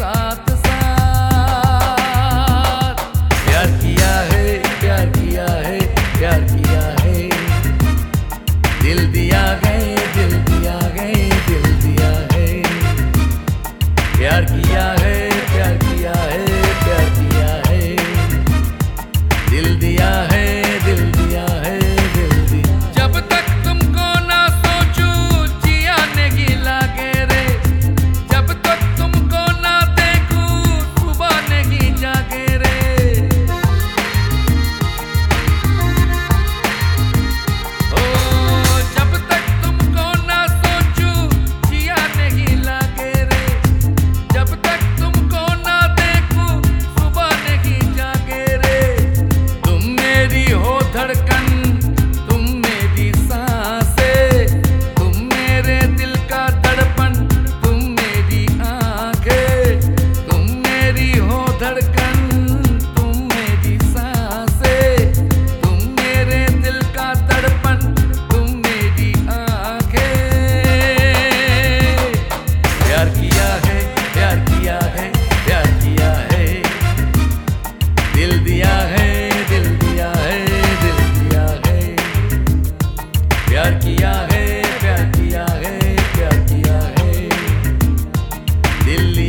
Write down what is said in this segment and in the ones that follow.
up.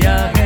yeah.